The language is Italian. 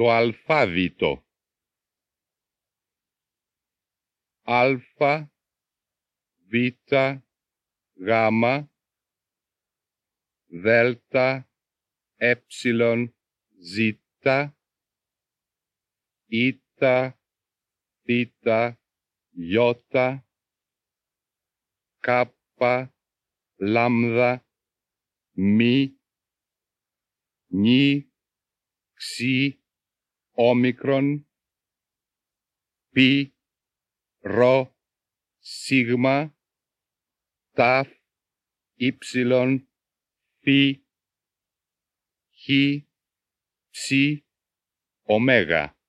to alfavito. Alfa, beta, gamma, delta, epsilon, zeta, ita, theta, iota, kappa, lambda, mi, ni, xi, όμικρον, πι, ρο, σίγμα, ταφ, ύψιλον, φι, χ, ψι, ωμέγα.